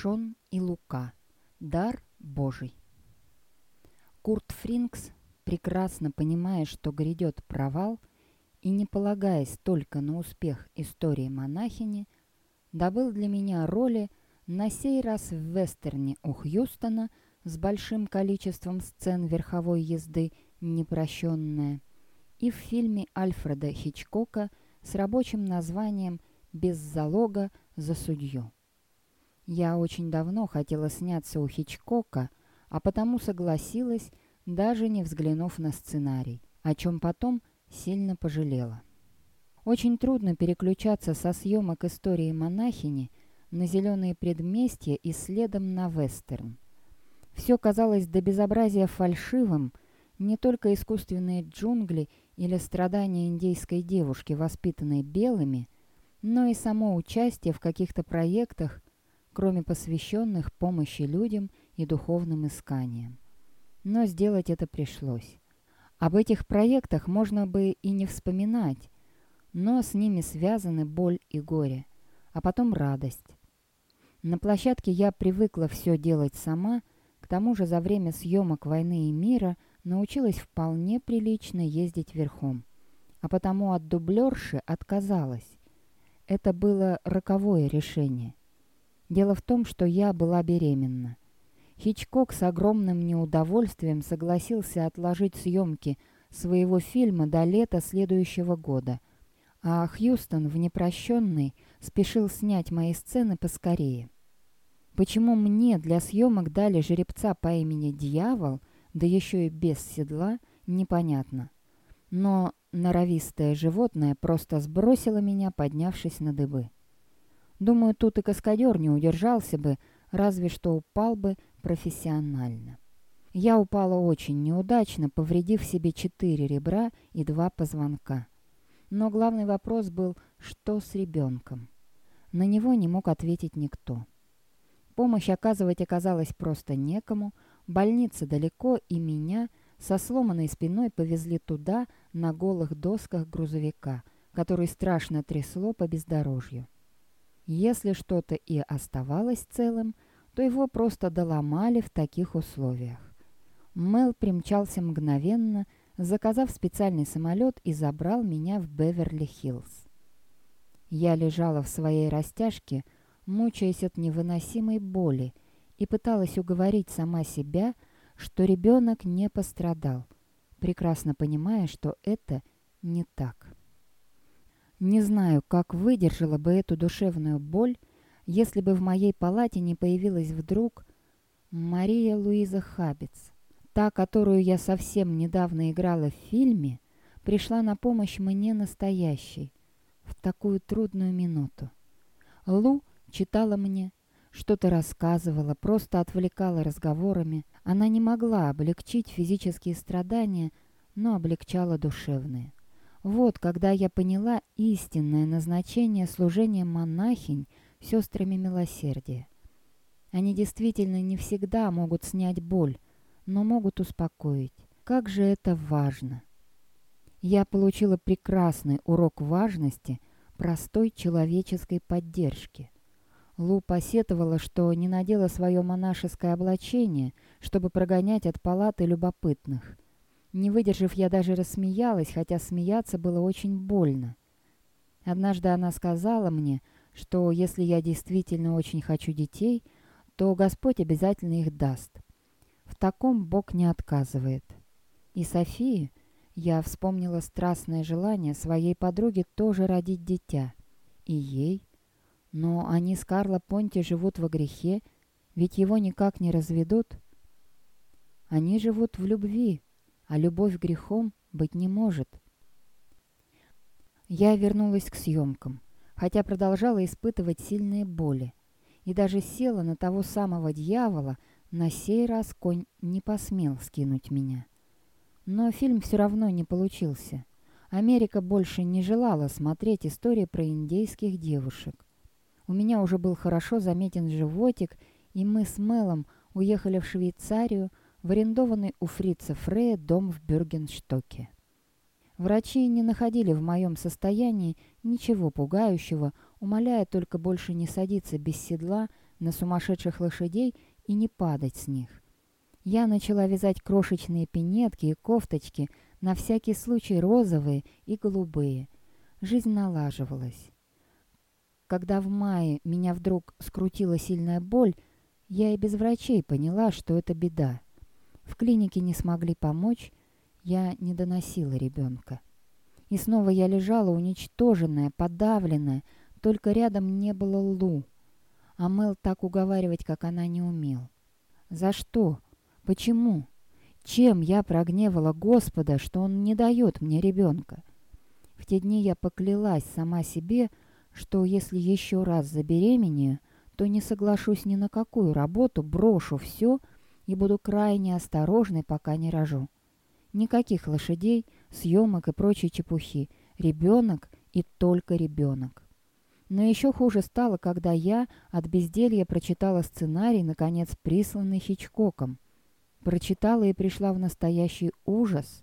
Шон и Лука. Дар Божий. Курт Фринкс, прекрасно понимая, что грядет провал, и не полагаясь только на успех истории монахини, добыл для меня роли на сей раз в вестерне у Хьюстона с большим количеством сцен верховой езды «Непрощенная» и в фильме Альфреда Хичкока с рабочим названием «Без залога за судью». Я очень давно хотела сняться у Хичкока, а потому согласилась, даже не взглянув на сценарий, о чем потом сильно пожалела. Очень трудно переключаться со съемок истории монахини на зеленые предместья и следом на вестерн. Все казалось до безобразия фальшивым, не только искусственные джунгли или страдания индейской девушки, воспитанной белыми, но и само участие в каких-то проектах, кроме посвященных помощи людям и духовным исканиям. Но сделать это пришлось. Об этих проектах можно бы и не вспоминать, но с ними связаны боль и горе, а потом радость. На площадке я привыкла все делать сама, к тому же за время съемок «Войны и мира» научилась вполне прилично ездить верхом, а потому от дублерши отказалась. Это было роковое решение. Дело в том, что я была беременна. Хичкок с огромным неудовольствием согласился отложить съемки своего фильма до лета следующего года, а Хьюстон в непрощенный спешил снять мои сцены поскорее. Почему мне для съемок дали жеребца по имени Дьявол, да еще и без седла, непонятно. Но норовистое животное просто сбросило меня, поднявшись на дыбы. Думаю, тут и каскадер не удержался бы, разве что упал бы профессионально. Я упала очень неудачно, повредив себе четыре ребра и два позвонка. Но главный вопрос был, что с ребенком? На него не мог ответить никто. Помощь оказывать оказалось просто некому, больница далеко, и меня со сломанной спиной повезли туда, на голых досках грузовика, который страшно трясло по бездорожью. Если что-то и оставалось целым – то его просто доломали в таких условиях. Мел примчался мгновенно, заказав специальный самолет и забрал меня в Беверли-Хиллз. Я лежала в своей растяжке, мучаясь от невыносимой боли, и пыталась уговорить сама себя, что ребенок не пострадал, прекрасно понимая, что это не так. Не знаю, как выдержала бы эту душевную боль, если бы в моей палате не появилась вдруг Мария Луиза Хабец, та, которую я совсем недавно играла в фильме, пришла на помощь мне настоящей, в такую трудную минуту. Лу читала мне, что-то рассказывала, просто отвлекала разговорами. Она не могла облегчить физические страдания, но облегчала душевные. Вот когда я поняла истинное назначение служения монахинь сестрами милосердия. Они действительно не всегда могут снять боль, но могут успокоить. Как же это важно! Я получила прекрасный урок важности простой человеческой поддержки. Лу посетовала, что не надела свое монашеское облачение, чтобы прогонять от палаты любопытных. Не выдержав, я даже рассмеялась, хотя смеяться было очень больно. Однажды она сказала мне, что если я действительно очень хочу детей, то Господь обязательно их даст. В таком Бог не отказывает. И Софии я вспомнила страстное желание своей подруги тоже родить дитя. И ей. Но они с Карло Понти живут во грехе, ведь его никак не разведут. Они живут в любви, а любовь грехом быть не может. Я вернулась к съемкам хотя продолжала испытывать сильные боли. И даже села на того самого дьявола, на сей раз конь не посмел скинуть меня. Но фильм все равно не получился. Америка больше не желала смотреть истории про индейских девушек. У меня уже был хорошо заметен животик, и мы с Мелом уехали в Швейцарию в арендованный у фрица Фрея дом в Бюргенштоке. Врачи не находили в моем состоянии ничего пугающего, умоляя только больше не садиться без седла на сумасшедших лошадей и не падать с них. Я начала вязать крошечные пинетки и кофточки, на всякий случай розовые и голубые. Жизнь налаживалась. Когда в мае меня вдруг скрутила сильная боль, я и без врачей поняла, что это беда. В клинике не смогли помочь, я не доносила ребенка. И снова я лежала уничтоженная, подавленная, только рядом не было Лу. А Мел так уговаривать, как она не умел. За что? Почему? Чем я прогневала Господа, что Он не дает мне ребенка? В те дни я поклялась сама себе, что если еще раз забеременею, то не соглашусь ни на какую работу, брошу все и буду крайне осторожной, пока не рожу. Никаких лошадей, съемок и прочей чепухи. Ребенок и только ребенок. Но еще хуже стало, когда я от безделья прочитала сценарий, наконец присланный Хичкоком. Прочитала и пришла в настоящий ужас.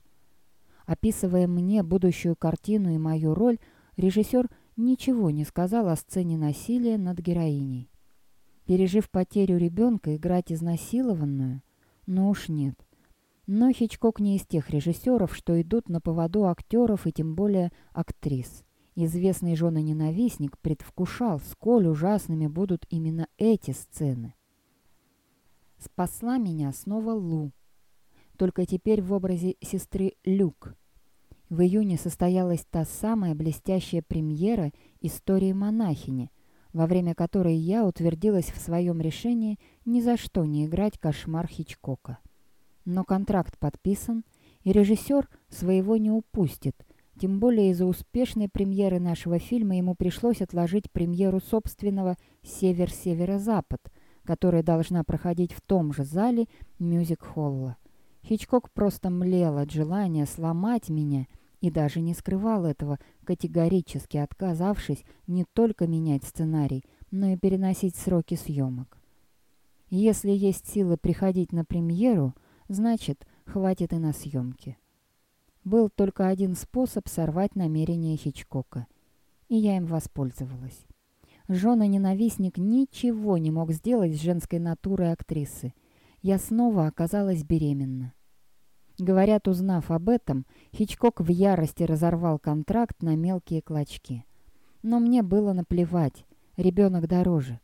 Описывая мне будущую картину и мою роль, режиссер ничего не сказал о сцене насилия над героиней. Пережив потерю ребенка, играть изнасилованную? Ну уж нет. Но Хичкок не из тех режиссеров, что идут на поводу актеров и тем более актрис. Известный жена-ненавистник предвкушал, сколь ужасными будут именно эти сцены. Спасла меня снова Лу, только теперь в образе сестры Люк. В июне состоялась та самая блестящая премьера истории монахини, во время которой я утвердилась в своем решении ни за что не играть кошмар Хичкока. Но контракт подписан, и режиссер своего не упустит. Тем более из-за успешной премьеры нашего фильма ему пришлось отложить премьеру собственного «Север-Северо-Запад», которая должна проходить в том же зале мюзик-холла. Хичкок просто млел от желания сломать меня и даже не скрывал этого, категорически отказавшись не только менять сценарий, но и переносить сроки съемок. Если есть силы приходить на премьеру – Значит, хватит и на съемки. Был только один способ сорвать намерение Хичкока. И я им воспользовалась. Жена-ненавистник ничего не мог сделать с женской натурой актрисы. Я снова оказалась беременна. Говорят, узнав об этом, Хичкок в ярости разорвал контракт на мелкие клочки. Но мне было наплевать, ребенок дороже.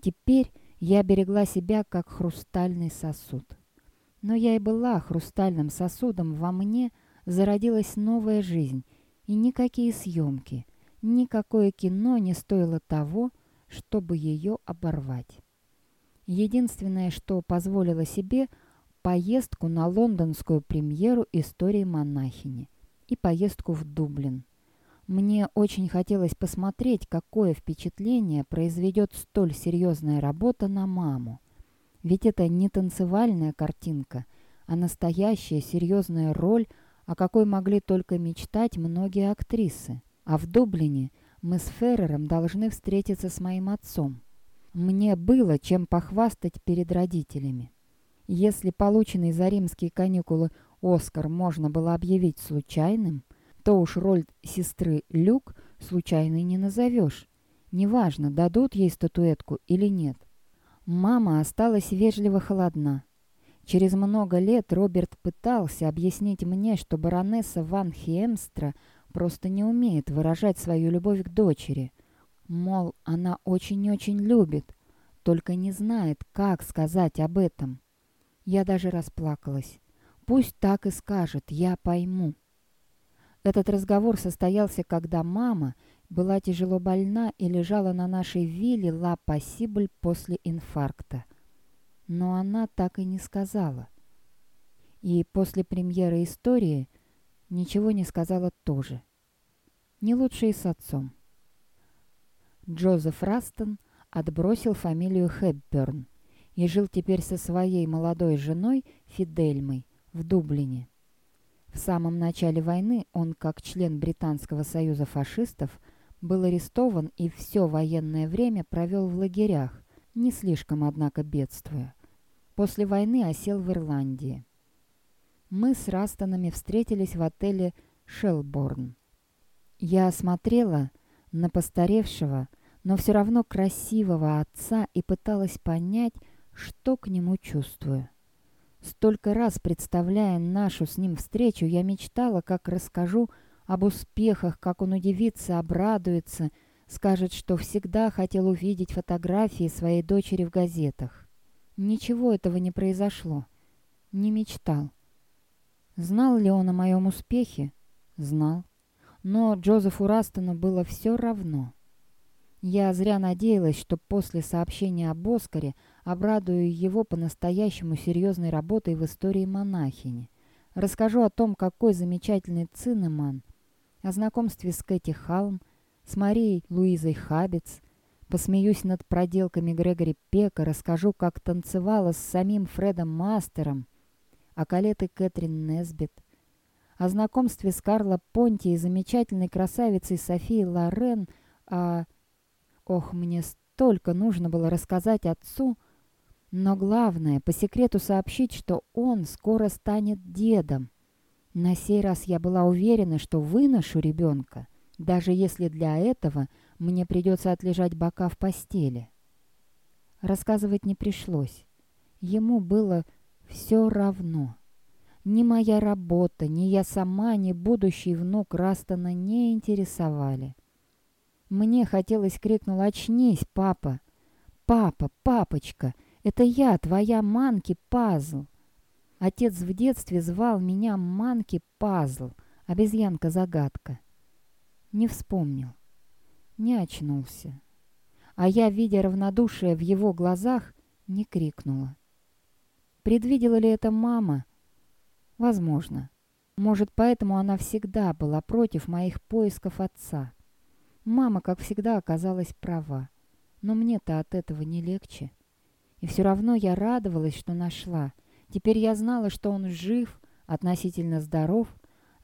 Теперь я берегла себя, как хрустальный сосуд. Но я и была хрустальным сосудом, во мне зародилась новая жизнь, и никакие съемки, никакое кино не стоило того, чтобы ее оборвать. Единственное, что позволило себе, поездку на лондонскую премьеру истории монахини и поездку в Дублин. Мне очень хотелось посмотреть, какое впечатление произведет столь серьезная работа на маму. Ведь это не танцевальная картинка, а настоящая серьезная роль, о какой могли только мечтать многие актрисы. А в Дублине мы с Феррером должны встретиться с моим отцом. Мне было чем похвастать перед родителями. Если полученный за римские каникулы Оскар можно было объявить случайным, то уж роль сестры Люк случайной не назовешь. Неважно, дадут ей статуэтку или нет. Мама осталась вежливо холодна. Через много лет Роберт пытался объяснить мне, что баронесса Ван Хемстра просто не умеет выражать свою любовь к дочери. Мол, она очень-очень любит, только не знает, как сказать об этом. Я даже расплакалась. Пусть так и скажет, я пойму. Этот разговор состоялся, когда мама была тяжело больна и лежала на нашей вилле Ла Пассибль после инфаркта. Но она так и не сказала. И после премьеры истории ничего не сказала тоже. Не лучше и с отцом. Джозеф Растон отбросил фамилию Хэбберн и жил теперь со своей молодой женой Фидельмой в Дублине. В самом начале войны он, как член Британского союза фашистов, был арестован и все военное время провел в лагерях, не слишком, однако, бедствуя. После войны осел в Ирландии. Мы с Растонами встретились в отеле «Шелборн». Я осмотрела на постаревшего, но все равно красивого отца и пыталась понять, что к нему чувствую. Столько раз представляя нашу с ним встречу, я мечтала, как расскажу об успехах, как он удивится, обрадуется, скажет, что всегда хотел увидеть фотографии своей дочери в газетах. Ничего этого не произошло. Не мечтал. Знал ли он о моем успехе? Знал. Но Джозефу Растону было все равно. Я зря надеялась, что после сообщения об Оскаре обрадую его по-настоящему серьезной работой в истории монахини. Расскажу о том, какой замечательный Цинеман, о знакомстве с Кэти Халм, с Марией Луизой Хабец, посмеюсь над проделками Грегори Пека, расскажу, как танцевала с самим Фредом Мастером, о Калет и Кэтрин Несбит, о знакомстве с Карло Понти и замечательной красавицей Софией Лорен, о... Ох, мне столько нужно было рассказать отцу, но главное, по секрету сообщить, что он скоро станет дедом. На сей раз я была уверена, что выношу ребенка, даже если для этого мне придется отлежать бока в постели. Рассказывать не пришлось. Ему было все равно. Ни моя работа, ни я сама, ни будущий внук Растона не интересовали. Мне хотелось крикнул «Очнись, папа!» «Папа, папочка, это я, твоя Манки-пазл!» Отец в детстве звал меня Манки-пазл, обезьянка-загадка. Не вспомнил, не очнулся. А я, видя равнодушие в его глазах, не крикнула. Предвидела ли это мама? Возможно. Может, поэтому она всегда была против моих поисков отца. Мама, как всегда, оказалась права. Но мне-то от этого не легче. И все равно я радовалась, что нашла. Теперь я знала, что он жив, относительно здоров,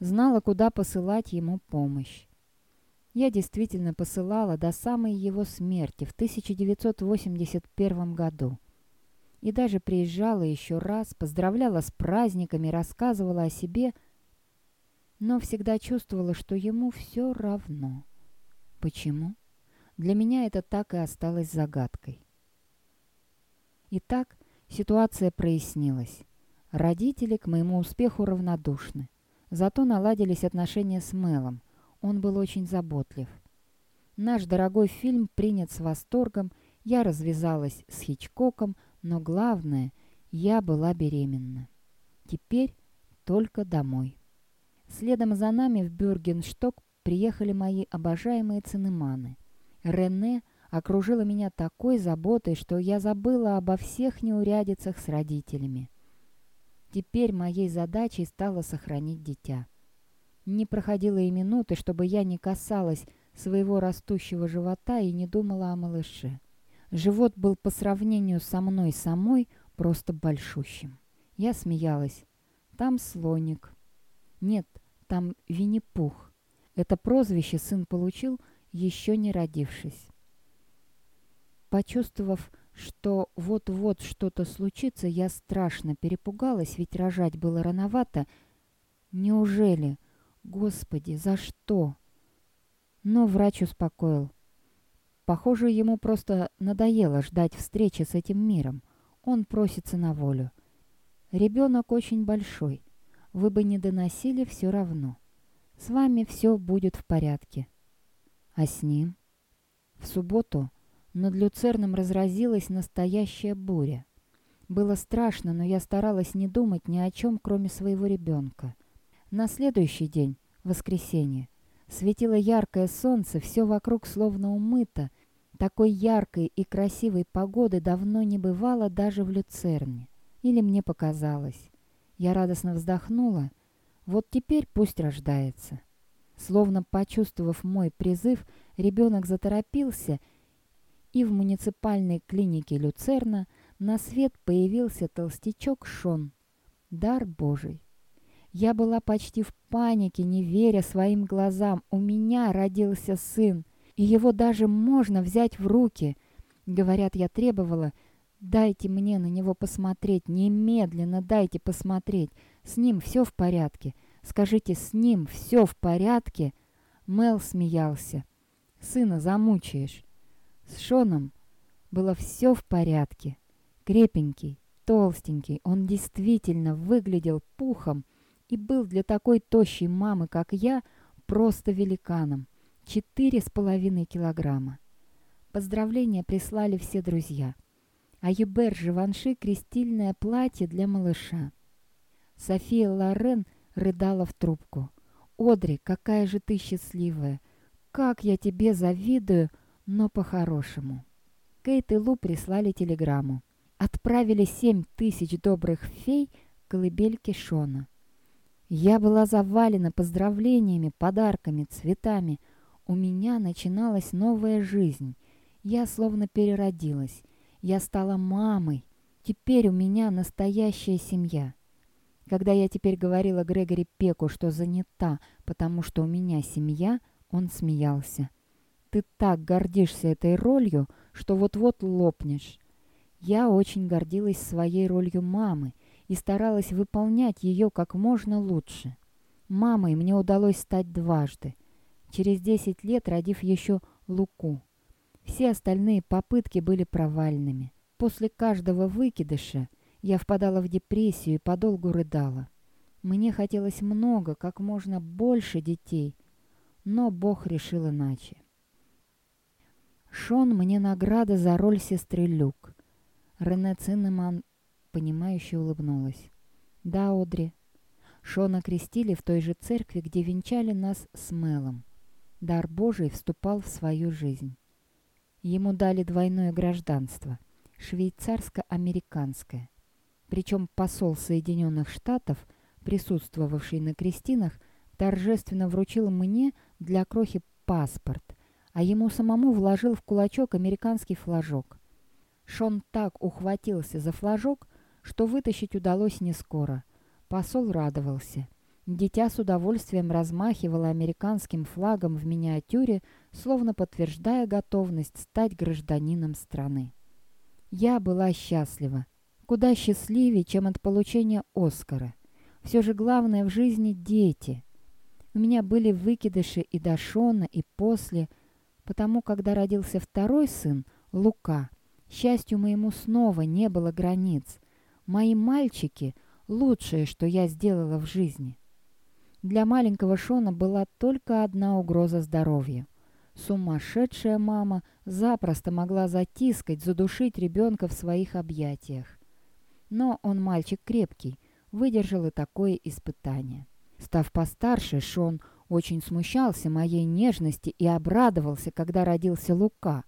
знала, куда посылать ему помощь. Я действительно посылала до самой его смерти в 1981 году. И даже приезжала еще раз, поздравляла с праздниками, рассказывала о себе, но всегда чувствовала, что ему все равно. Почему? Для меня это так и осталось загадкой. Итак, ситуация прояснилась. Родители к моему успеху равнодушны. Зато наладились отношения с Мелом. Он был очень заботлив. Наш дорогой фильм принят с восторгом, я развязалась с Хичкоком, но главное, я была беременна. Теперь только домой. Следом за нами в Бюргеншток приехали мои обожаемые цинеманы. Рене окружила меня такой заботой, что я забыла обо всех неурядицах с родителями. Теперь моей задачей стало сохранить дитя. Не проходило и минуты, чтобы я не касалась своего растущего живота и не думала о малыше. Живот был по сравнению со мной самой просто большущим. Я смеялась. Там слоник. Нет, там Винни-Пух. Это прозвище сын получил, еще не родившись. Почувствовав, что вот-вот что-то случится, я страшно перепугалась, ведь рожать было рановато. Неужели? Господи, за что? Но врач успокоил. Похоже, ему просто надоело ждать встречи с этим миром. Он просится на волю. Ребенок очень большой. Вы бы не доносили все равно. С вами все будет в порядке. А с ним? В субботу над Люцерном разразилась настоящая буря. Было страшно, но я старалась не думать ни о чем, кроме своего ребенка. На следующий день, воскресенье, светило яркое солнце, все вокруг словно умыто. Такой яркой и красивой погоды давно не бывало даже в Люцерне. Или мне показалось. Я радостно вздохнула — вот теперь пусть рождается. Словно почувствовав мой призыв, ребенок заторопился, и в муниципальной клинике Люцерна на свет появился толстячок Шон. Дар Божий. Я была почти в панике, не веря своим глазам. У меня родился сын, и его даже можно взять в руки. Говорят, я требовала, дайте мне на него посмотреть, немедленно дайте посмотреть. С ним все в порядке. Скажите, с ним все в порядке?» Мел смеялся. «Сына замучаешь». С Шоном было все в порядке. Крепенький, толстенький, он действительно выглядел пухом и был для такой тощей мамы, как я, просто великаном. Четыре с половиной килограмма. Поздравления прислали все друзья. А Юбер Живанши крестильное платье для малыша. София Лорен рыдала в трубку. «Одри, какая же ты счастливая! Как я тебе завидую, но по-хорошему!» Кейт и Лу прислали телеграмму. Отправили семь тысяч добрых фей к колыбельке Шона. Я была завалена поздравлениями, подарками, цветами. У меня начиналась новая жизнь. Я словно переродилась. Я стала мамой. Теперь у меня настоящая семья. Когда я теперь говорила Грегори Пеку, что занята, потому что у меня семья, он смеялся. «Ты так гордишься этой ролью, что вот-вот лопнешь». Я очень гордилась своей ролью мамы и старалась выполнять ее как можно лучше. Мамой мне удалось стать дважды, через 10 лет родив еще Луку. Все остальные попытки были провальными. После каждого выкидыша я впадала в депрессию и подолгу рыдала. Мне хотелось много, как можно больше детей, но Бог решил иначе. Шон мне награда за роль сестры Люк. Рене Циннеман, понимающе улыбнулась. «Да, Одри. Шона крестили в той же церкви, где венчали нас с Мелом. Дар Божий вступал в свою жизнь. Ему дали двойное гражданство – швейцарско-американское. Причем посол Соединенных Штатов, присутствовавший на крестинах, торжественно вручил мне для крохи паспорт, а ему самому вложил в кулачок американский флажок. Шон так ухватился за флажок, что вытащить удалось не скоро. Посол радовался. Дитя с удовольствием размахивало американским флагом в миниатюре, словно подтверждая готовность стать гражданином страны. Я была счастлива куда счастливее, чем от получения Оскара. Все же главное в жизни – дети. У меня были выкидыши и до Шона, и после, потому когда родился второй сын, Лука, счастью моему снова не было границ. Мои мальчики – лучшее, что я сделала в жизни. Для маленького Шона была только одна угроза здоровью. Сумасшедшая мама запросто могла затискать, задушить ребенка в своих объятиях. Но он мальчик крепкий, выдержал и такое испытание. Став постарше, Шон очень смущался моей нежности и обрадовался, когда родился Лука,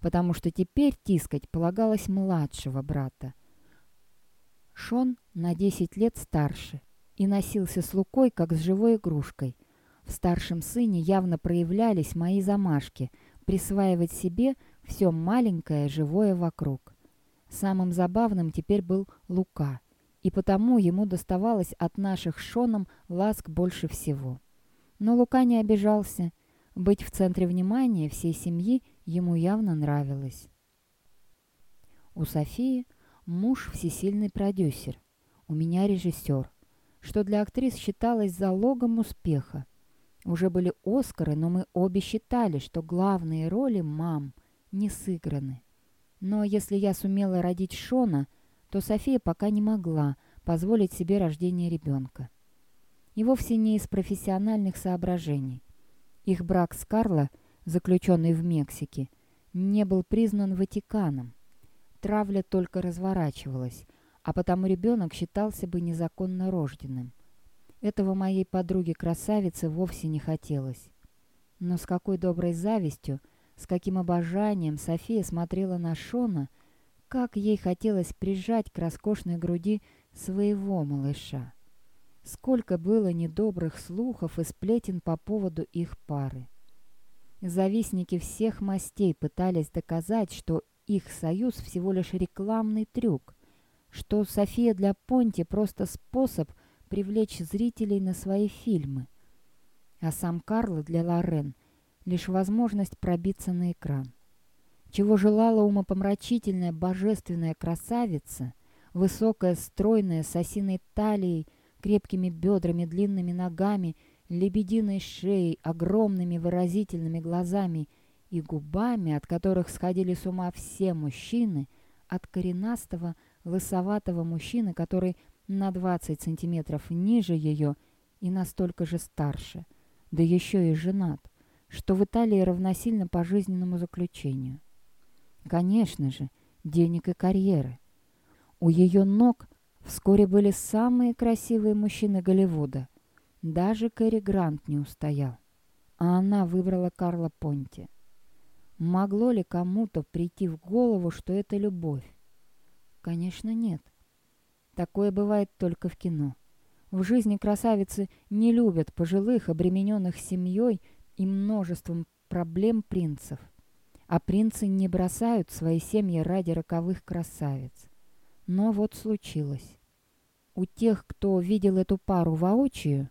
потому что теперь тискать полагалось младшего брата. Шон на 10 лет старше и носился с Лукой, как с живой игрушкой. В старшем сыне явно проявлялись мои замашки присваивать себе все маленькое живое вокруг. Самым забавным теперь был Лука, и потому ему доставалось от наших Шоном ласк больше всего. Но Лука не обижался. Быть в центре внимания всей семьи ему явно нравилось. У Софии муж всесильный продюсер, у меня режиссер, что для актрис считалось залогом успеха. Уже были Оскары, но мы обе считали, что главные роли мам не сыграны. Но если я сумела родить Шона, то София пока не могла позволить себе рождение ребенка. И вовсе не из профессиональных соображений. Их брак с Карло, заключенный в Мексике, не был признан Ватиканом. Травля только разворачивалась, а потому ребенок считался бы незаконно рожденным. Этого моей подруге-красавице вовсе не хотелось. Но с какой доброй завистью – с каким обожанием София смотрела на Шона, как ей хотелось прижать к роскошной груди своего малыша. Сколько было недобрых слухов и сплетен по поводу их пары. Завистники всех мастей пытались доказать, что их союз всего лишь рекламный трюк, что София для Понти просто способ привлечь зрителей на свои фильмы, а сам Карло для Лорен лишь возможность пробиться на экран. Чего желала умопомрачительная божественная красавица, высокая, стройная, с осиной талией, крепкими бедрами, длинными ногами, лебединой шеей, огромными выразительными глазами, и губами, от которых сходили с ума все мужчины, от коренастого, лысоватого мужчины, который на 20 сантиметров ниже ее и настолько же старше, да еще и женат, что в Италии равносильно пожизненному заключению. Конечно же, денег и карьеры. У ее ног вскоре были самые красивые мужчины Голливуда. Даже Кэрри Грант не устоял. А она выбрала Карла Понти. Могло ли кому-то прийти в голову, что это любовь? Конечно, нет. Такое бывает только в кино. В жизни красавицы не любят пожилых, обремененных семьей и множеством проблем принцев. А принцы не бросают свои семьи ради роковых красавиц. Но вот случилось. У тех, кто видел эту пару воочию,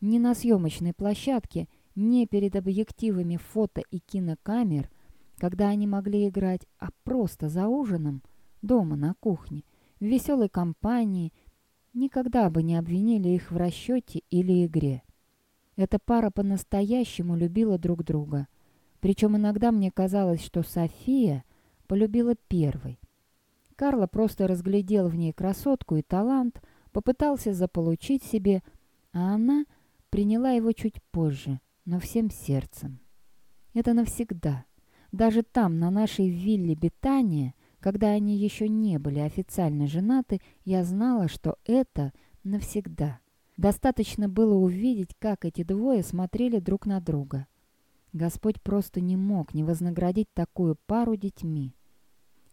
ни на съемочной площадке, ни перед объективами фото и кинокамер, когда они могли играть, а просто за ужином, дома на кухне, в веселой компании, никогда бы не обвинили их в расчете или игре. Эта пара по-настоящему любила друг друга. Причем иногда мне казалось, что София полюбила первой. Карло просто разглядел в ней красотку и талант, попытался заполучить себе, а она приняла его чуть позже, но всем сердцем. Это навсегда. Даже там, на нашей вилле Бетания, когда они еще не были официально женаты, я знала, что это навсегда. Достаточно было увидеть, как эти двое смотрели друг на друга. Господь просто не мог не вознаградить такую пару детьми.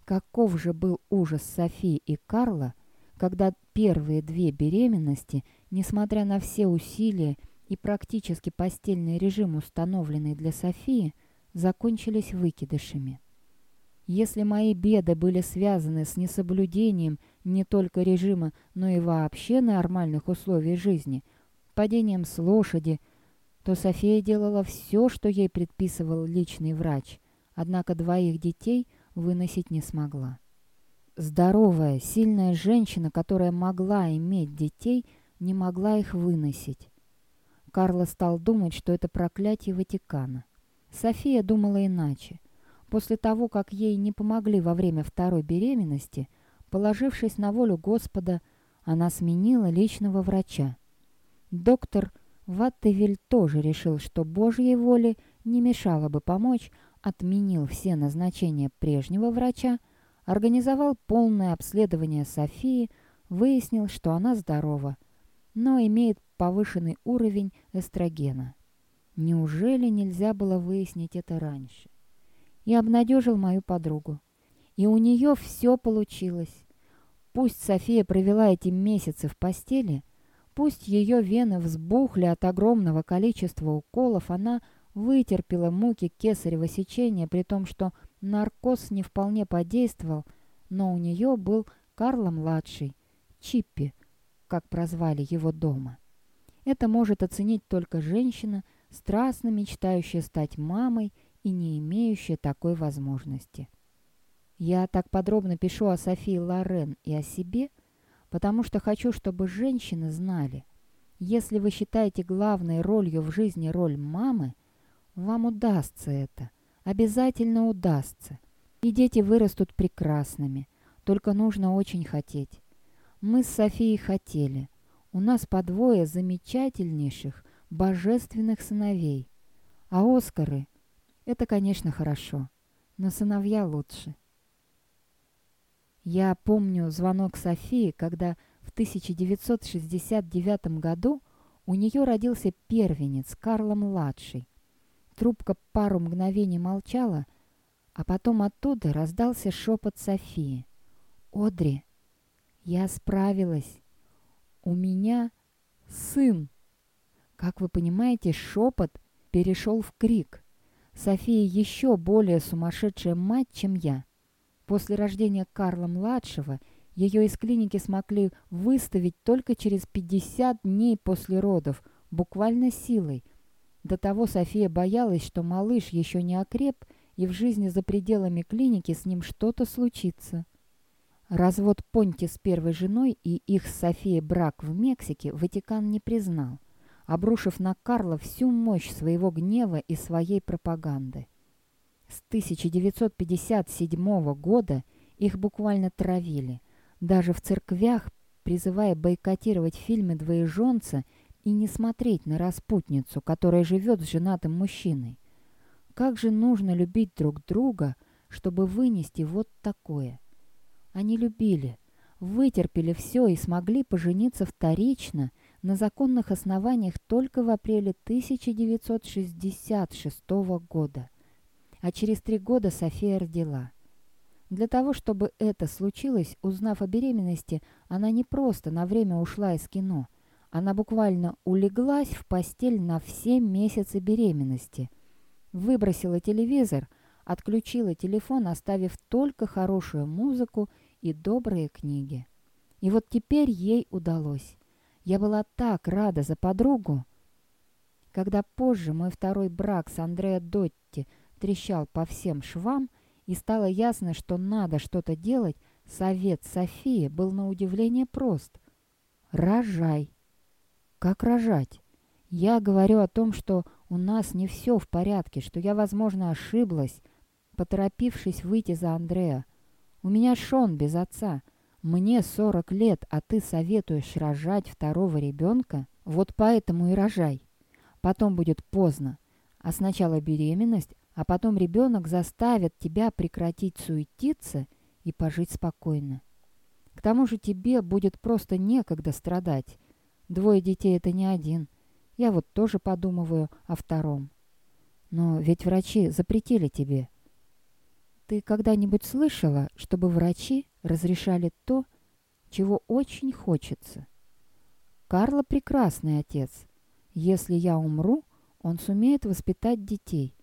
Каков же был ужас Софии и Карла, когда первые две беременности, несмотря на все усилия и практически постельный режим, установленный для Софии, закончились выкидышами. Если мои беды были связаны с несоблюдением не только режима, но и вообще нормальных условий жизни, падением с лошади, то София делала все, что ей предписывал личный врач, однако двоих детей выносить не смогла. Здоровая, сильная женщина, которая могла иметь детей, не могла их выносить. Карло стал думать, что это проклятие Ватикана. София думала иначе. После того, как ей не помогли во время второй беременности, положившись на волю Господа, она сменила личного врача. Доктор Ваттевиль тоже решил, что Божьей воле не мешало бы помочь, отменил все назначения прежнего врача, организовал полное обследование Софии, выяснил, что она здорова, но имеет повышенный уровень эстрогена. Неужели нельзя было выяснить это раньше? и обнадежил мою подругу. И у нее все получилось. Пусть София провела эти месяцы в постели, пусть ее вены взбухли от огромного количества уколов, она вытерпела муки кесарево сечения, при том, что наркоз не вполне подействовал, но у нее был Карла-младший, Чиппи, как прозвали его дома. Это может оценить только женщина, страстно мечтающая стать мамой и не имеющая такой возможности. Я так подробно пишу о Софии Лорен и о себе, потому что хочу, чтобы женщины знали, если вы считаете главной ролью в жизни роль мамы, вам удастся это, обязательно удастся. И дети вырастут прекрасными, только нужно очень хотеть. Мы с Софией хотели. У нас по двое замечательнейших, божественных сыновей. А Оскары это, конечно, хорошо, но сыновья лучше. Я помню звонок Софии, когда в 1969 году у нее родился первенец, Карла-младший. Трубка пару мгновений молчала, а потом оттуда раздался шепот Софии. «Одри, я справилась. У меня сын!» Как вы понимаете, шепот перешел в крик. София еще более сумасшедшая мать, чем я. После рождения Карла-младшего ее из клиники смогли выставить только через 50 дней после родов, буквально силой. До того София боялась, что малыш еще не окреп, и в жизни за пределами клиники с ним что-то случится. Развод Понти с первой женой и их с Софией брак в Мексике Ватикан не признал обрушив на Карла всю мощь своего гнева и своей пропаганды. С 1957 года их буквально травили. Даже в церквях, призывая бойкотировать фильмы двоеженца и не смотреть на распутницу, которая живет с женатым мужчиной. Как же нужно любить друг друга, чтобы вынести вот такое? Они любили, вытерпели все и смогли пожениться вторично на законных основаниях только в апреле 1966 года. А через три года София родила. Для того, чтобы это случилось, узнав о беременности, она не просто на время ушла из кино. Она буквально улеглась в постель на все месяцы беременности. Выбросила телевизор, отключила телефон, оставив только хорошую музыку и добрые книги. И вот теперь ей удалось. Я была так рада за подругу. Когда позже мой второй брак с Андреа Дотти трещал по всем швам, и стало ясно, что надо что-то делать, совет Софии был на удивление прост. «Рожай». «Как рожать?» Я говорю о том, что у нас не все в порядке, что я, возможно, ошиблась, поторопившись выйти за Андрея. У меня Шон без отца. Мне 40 лет, а ты советуешь рожать второго ребенка? Вот поэтому и рожай. Потом будет поздно. А сначала беременность, а потом ребенок заставит тебя прекратить суетиться и пожить спокойно. К тому же тебе будет просто некогда страдать. Двое детей — это не один. Я вот тоже подумываю о втором. Но ведь врачи запретили тебе. Ты когда-нибудь слышала, чтобы врачи разрешали то, чего очень хочется? Карла прекрасный отец. Если я умру, он сумеет воспитать детей.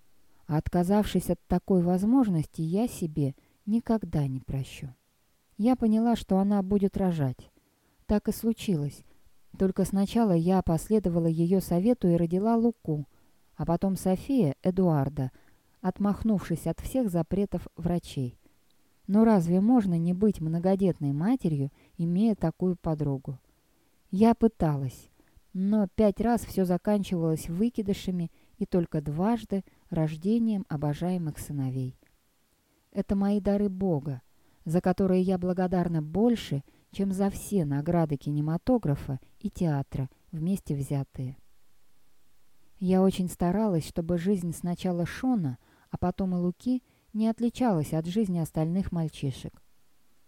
А отказавшись от такой возможности, я себе никогда не прощу. Я поняла, что она будет рожать. Так и случилось. Только сначала я последовала ее совету и родила Луку, а потом София — Эдуарда, отмахнувшись от всех запретов врачей. Но разве можно не быть многодетной матерью, имея такую подругу? Я пыталась, но пять раз все заканчивалось выкидышами и только дважды рождением обожаемых сыновей. Это мои дары Бога, за которые я благодарна больше, чем за все награды кинематографа и театра вместе взятые. Я очень старалась, чтобы жизнь сначала Шона, а потом и Луки не отличалась от жизни остальных мальчишек.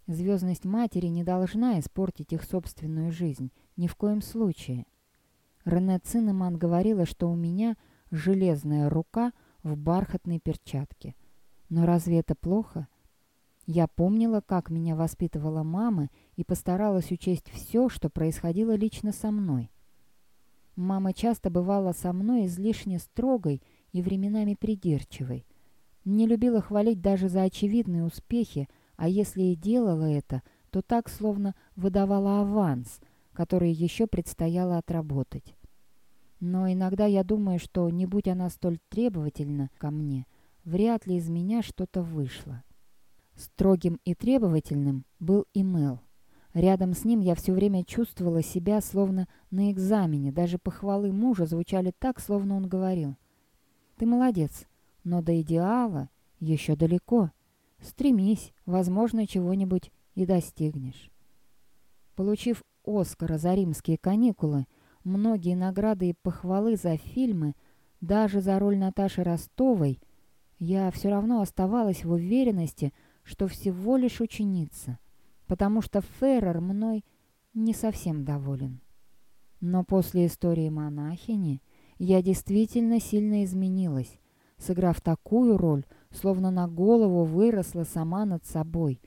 Звездность матери не должна испортить их собственную жизнь, ни в коем случае. Рене Циннеман говорила, что у меня – железная рука в бархатной перчатке. Но разве это плохо? Я помнила, как меня воспитывала мама, и постаралась учесть все, что происходило лично со мной. Мама часто бывала со мной излишне строгой и временами придирчивой. Не любила хвалить даже за очевидные успехи, а если и делала это, то так, словно выдавала аванс, который еще предстояло отработать. Но иногда я думаю, что, не будь она столь требовательна ко мне, вряд ли из меня что-то вышло. Строгим и требовательным был и Мел. Рядом с ним я все время чувствовала себя словно на экзамене, даже похвалы мужа звучали так, словно он говорил. «Ты молодец, но до идеала еще далеко. Стремись, возможно, чего-нибудь и достигнешь». Получив Оскара за римские каникулы, многие награды и похвалы за фильмы, даже за роль Наташи Ростовой, я все равно оставалась в уверенности, что всего лишь ученица, потому что Феррер мной не совсем доволен. Но после истории монахини я действительно сильно изменилась, сыграв такую роль, словно на голову выросла сама над собой,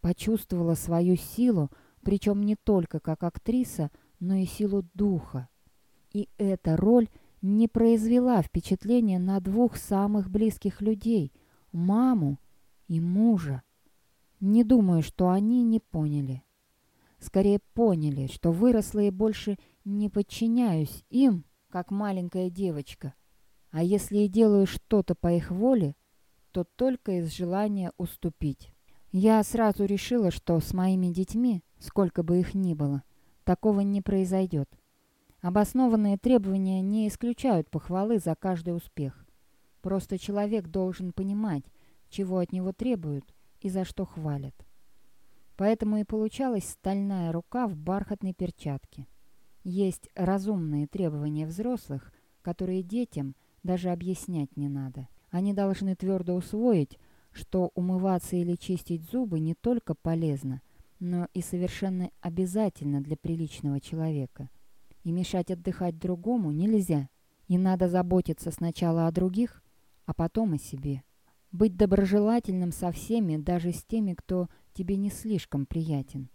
почувствовала свою силу, причем не только как актриса, но и силу духа. И эта роль не произвела впечатления на двух самых близких людей – маму и мужа. Не думаю, что они не поняли. Скорее поняли, что выросла и больше не подчиняюсь им, как маленькая девочка. А если и делаю что-то по их воле, то только из желания уступить. Я сразу решила, что с моими детьми, сколько бы их ни было, Такого не произойдет. Обоснованные требования не исключают похвалы за каждый успех. Просто человек должен понимать, чего от него требуют и за что хвалят. Поэтому и получалась стальная рука в бархатной перчатке. Есть разумные требования взрослых, которые детям даже объяснять не надо. Они должны твердо усвоить, что умываться или чистить зубы не только полезно, но и совершенно обязательно для приличного человека. И мешать отдыхать другому нельзя, и надо заботиться сначала о других, а потом о себе. Быть доброжелательным со всеми, даже с теми, кто тебе не слишком приятен.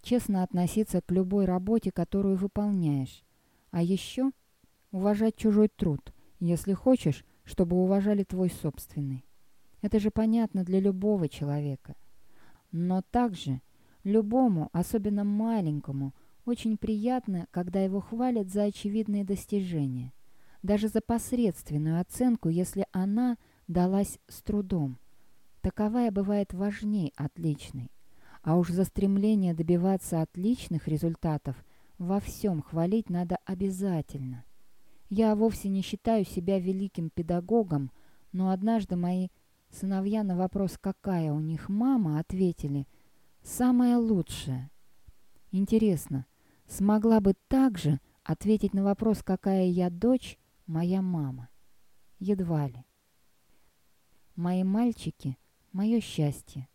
Честно относиться к любой работе, которую выполняешь. А еще уважать чужой труд, если хочешь, чтобы уважали твой собственный. Это же понятно для любого человека. Но также любому, особенно маленькому, очень приятно, когда его хвалят за очевидные достижения. Даже за посредственную оценку, если она далась с трудом. Таковая бывает важней отличной. А уж за стремление добиваться отличных результатов во всем хвалить надо обязательно. Я вовсе не считаю себя великим педагогом, но однажды мои сыновья на вопрос, какая у них мама, ответили «самая лучшая». Интересно, смогла бы также ответить на вопрос, какая я дочь, моя мама? Едва ли. Мои мальчики — мое счастье,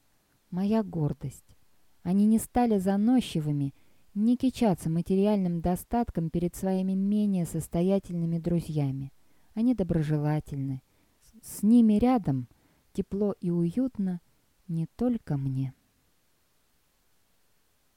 моя гордость. Они не стали заносчивыми, не кичаться материальным достатком перед своими менее состоятельными друзьями. Они доброжелательны. С ними рядом тепло и уютно не только мне.